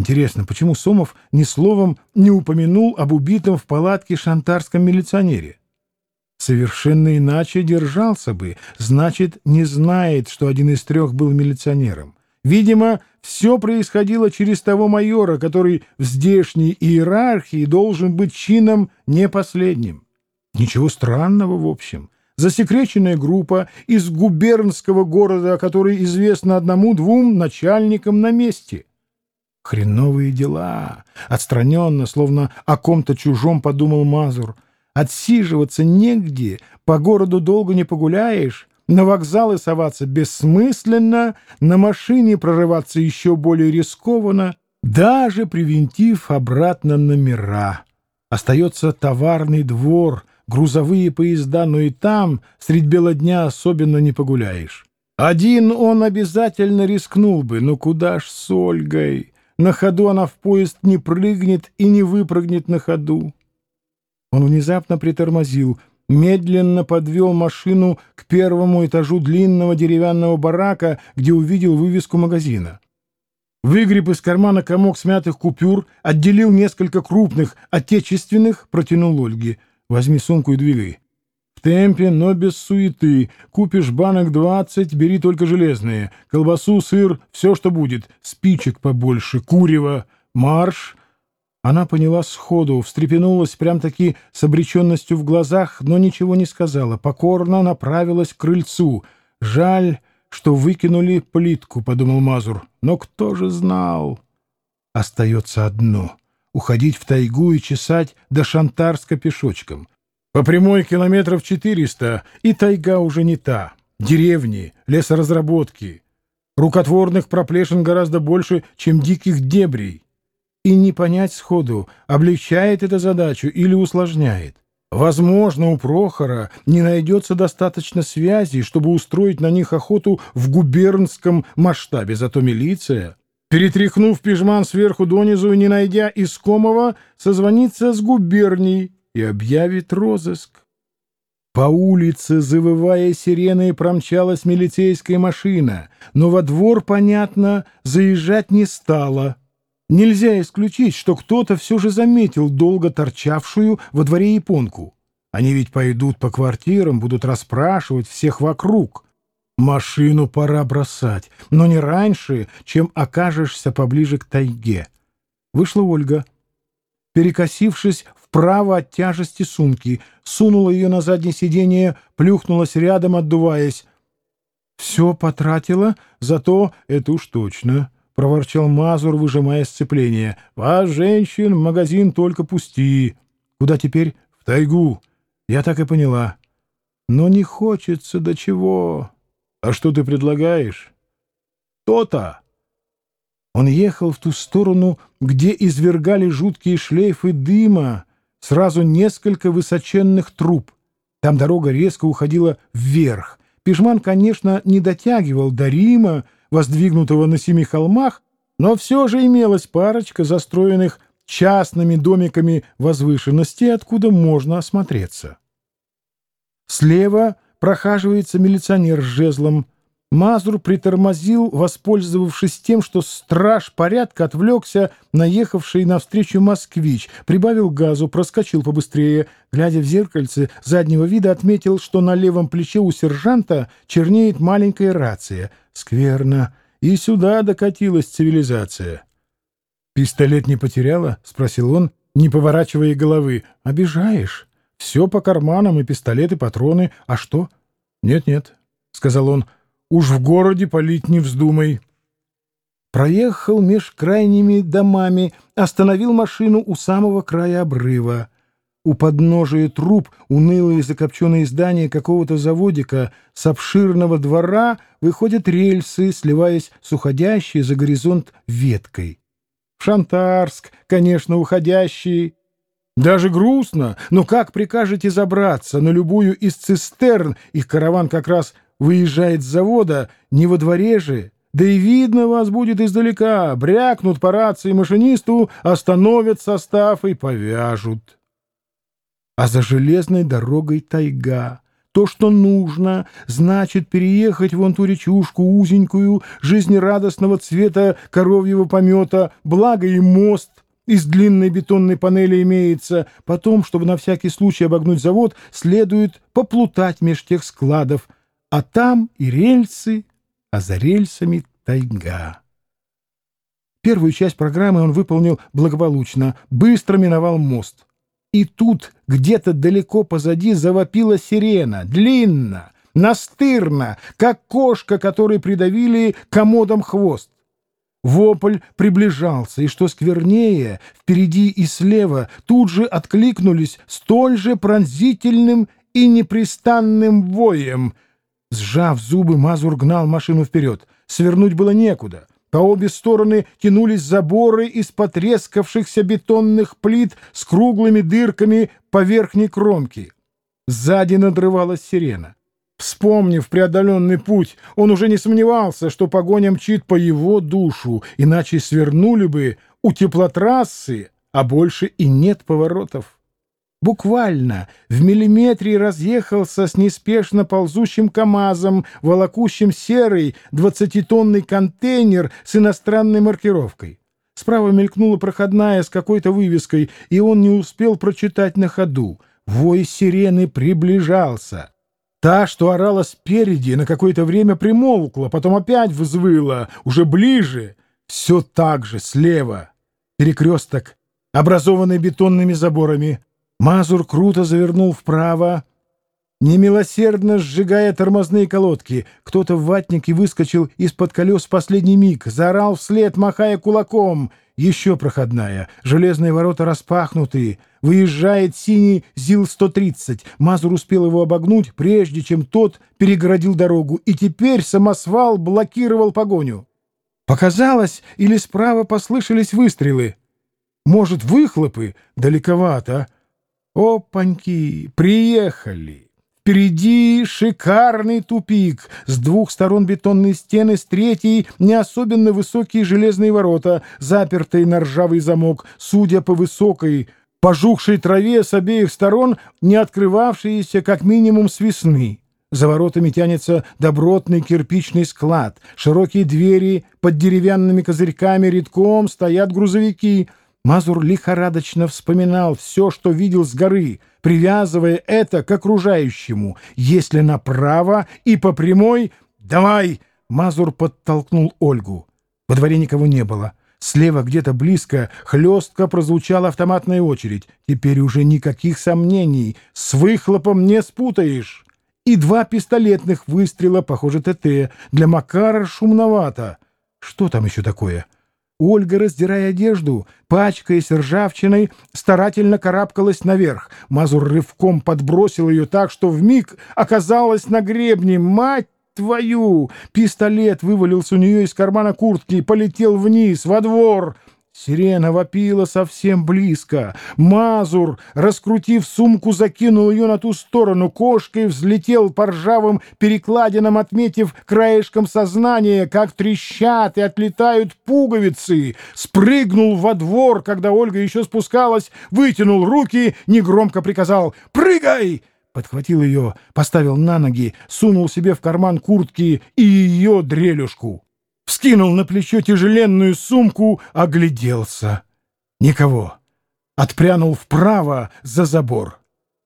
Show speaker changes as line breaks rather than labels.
Интересно, почему Сомов ни словом не упомянул об убитом в палатке шантарском милиционере? Совершенно иначе держался бы, значит, не знает, что один из трех был милиционером. Видимо, все происходило через того майора, который в здешней иерархии должен быть чином не последним. Ничего странного, в общем. Засекреченная группа из губернского города, который известна одному-двум начальникам на месте. Хреновые дела. Отстраненно, словно о ком-то чужом подумал Мазур. Отсиживаться негде, по городу долго не погуляешь. На вокзалы соваться бессмысленно, на машине прорываться еще более рискованно, даже привинтив обратно номера. Остается товарный двор, грузовые поезда, но и там средь бела дня особенно не погуляешь. Один он обязательно рискнул бы, но куда ж с Ольгой? На ходу она в поезд не прыгнет и не выпрыгнет на ходу. Он внезапно притормозил, медленно подвел машину к первому этажу длинного деревянного барака, где увидел вывеску магазина. Выгреб из кармана комок смятых купюр, отделил несколько крупных, отечественных, протянул Ольге. «Возьми сумку и двигай». В темпе, но без суеты. Купишь банок двадцать, бери только железные. Колбасу, сыр, все, что будет. Спичек побольше, курева. Марш. Она поняла сходу, встрепенулась прям-таки с обреченностью в глазах, но ничего не сказала. Покорно направилась к крыльцу. Жаль, что выкинули плитку, — подумал Мазур. Но кто же знал? Остается одно — уходить в тайгу и чесать до Шантарска пешочком. По прямой километров четыреста, и тайга уже не та. Деревни, лесоразработки. Рукотворных проплешин гораздо больше, чем диких дебрей. И не понять сходу, облегчает это задачу или усложняет. Возможно, у Прохора не найдется достаточно связей, чтобы устроить на них охоту в губернском масштабе, зато милиция, перетряхнув пижман сверху донизу и не найдя искомого, созвонится с губернией, и объявит розыск. По улице, завывая сиреной, промчалась милицейская машина, но во двор, понятно, заезжать не стала. Нельзя исключить, что кто-то все же заметил долго торчавшую во дворе японку. Они ведь пойдут по квартирам, будут расспрашивать всех вокруг. Машину пора бросать, но не раньше, чем окажешься поближе к тайге. Вышла Ольга. Перекосившись вправо от тяжести сумки, сунула ее на заднее сиденье, плюхнулась рядом, отдуваясь. «Все потратила, зато это уж точно», — проворчал Мазур, выжимая сцепление. «Вас, женщин, в магазин только пусти. Куда теперь? В тайгу. Я так и поняла. Но не хочется до чего. А что ты предлагаешь?» «То-то!» Он ехал в ту сторону, где извергали жуткие шлейфы дыма, сразу несколько высоченных труб. Там дорога резко уходила вверх. Пижман, конечно, не дотягивал до Рима, воздвигнутого на семи холмах, но все же имелась парочка застроенных частными домиками возвышенности, откуда можно осмотреться. Слева прохаживается милиционер с жезлом, Мазур притормозил, воспользовавшись тем, что страж порядка отвлекся наехавший навстречу москвич, прибавил газу, проскочил побыстрее. Глядя в зеркальце заднего вида, отметил, что на левом плече у сержанта чернеет маленькая рация. Скверно. И сюда докатилась цивилизация. «Пистолет не потеряла?» — спросил он, не поворачивая головы. «Обижаешь. Все по карманам, и пистолет, и патроны. А что?» «Нет-нет», — сказал он, — Уж в городе полить не вздумай. Проехал меж крайними домами, остановил машину у самого края обрыва. У подножия труб унылые закопченные здания какого-то заводика с обширного двора выходят рельсы, сливаясь с уходящей за горизонт веткой. Шантарск, конечно, уходящий. Даже грустно, но как прикажете забраться на любую из цистерн, их караван как раз выезжает с завода, не во дворе же, да и видно вас будет издалека, брякнут по рации машинисту, остановят состав и повяжут. А за железной дорогой тайга, то, что нужно, значит переехать вон ту речушку узенькую, жизнерадостного цвета коровьего помета, благо и мост из длинной бетонной панели имеется. Потом, чтобы на всякий случай обогнуть завод, следует поплутать меж тех складов. А там и рельсы, а за рельсами тайга. Первую часть программы он выполнил благополучно, быстро миновал мост. И тут где-то далеко позади завопила сирена, длинно, настырно, как кошка, которой придавили комодом хвост. Вопль приближался, и что сквернее, впереди и слева тут же откликнулись столь же пронзительным и непрестанным воем. Сжав зубы, Мазур гнал машину вперед. Свернуть было некуда. По обе стороны тянулись заборы из потрескавшихся бетонных плит с круглыми дырками по верхней кромке. Сзади надрывалась сирена. Вспомнив преодоленный путь, он уже не сомневался, что погоня мчит по его душу, иначе свернули бы у теплотрассы, а больше и нет поворотов буквально в миллиметре разъехался с неспешно ползущим КАМАЗом, волокущим серый двадцатитонный контейнер с иностранной маркировкой. Справа мелькнула проходная с какой-то вывеской, и он не успел прочитать на ходу. Вой сирены приближался. Та, что орала спереди, на какое-то время примолкла, потом опять взвыла, уже ближе, все так же, слева. Перекресток, образованный бетонными заборами, Мазур круто завернул вправо, немилосердно сжигая тормозные колодки. Кто-то в ватнике выскочил из-под колес в последний миг, заорал вслед, махая кулаком. Еще проходная. Железные ворота распахнуты. Выезжает синий ЗИЛ-130. Мазур успел его обогнуть, прежде чем тот перегородил дорогу, и теперь самосвал блокировал погоню. Показалось, или справа послышались выстрелы. Может, выхлопы? Далековато. Опаньки, приехали! Впереди шикарный тупик, с двух сторон бетонные стены, с третьей не особенно высокие железные ворота, запертые на ржавый замок, судя по высокой, пожухшей траве с обеих сторон, не открывавшиеся как минимум с весны. За воротами тянется добротный кирпичный склад, широкие двери под деревянными козырьками редком стоят грузовики — Мазур лихорадочно вспоминал все, что видел с горы, привязывая это к окружающему. Если направо и по прямой... «Давай!» — Мазур подтолкнул Ольгу. Во дворе никого не было. Слева где-то близко хлестко прозвучала автоматная очередь. Теперь уже никаких сомнений. С выхлопом не спутаешь. И два пистолетных выстрела, похоже, ТТ. Для Макара шумновато. Что там еще такое? — Ольга, раздирая одежду, пачкаясь ржавчиной, старательно карабкалась наверх. Мазур рывком подбросил ее так, что вмиг оказалась на гребне. «Мать твою!» Пистолет вывалился у нее из кармана куртки полетел вниз, во двор. Сирена вопила совсем близко. Мазур, раскрутив сумку, закинул ее на ту сторону. Кошкой взлетел по ржавым перекладинам, отметив краешком сознания, как трещат и отлетают пуговицы. Спрыгнул во двор, когда Ольга еще спускалась, вытянул руки, негромко приказал «Прыгай!» Подхватил ее, поставил на ноги, сунул себе в карман куртки и ее дрелюшку вскинул на плечо тяжеленную сумку, огляделся. Никого. Отпрянул вправо за забор.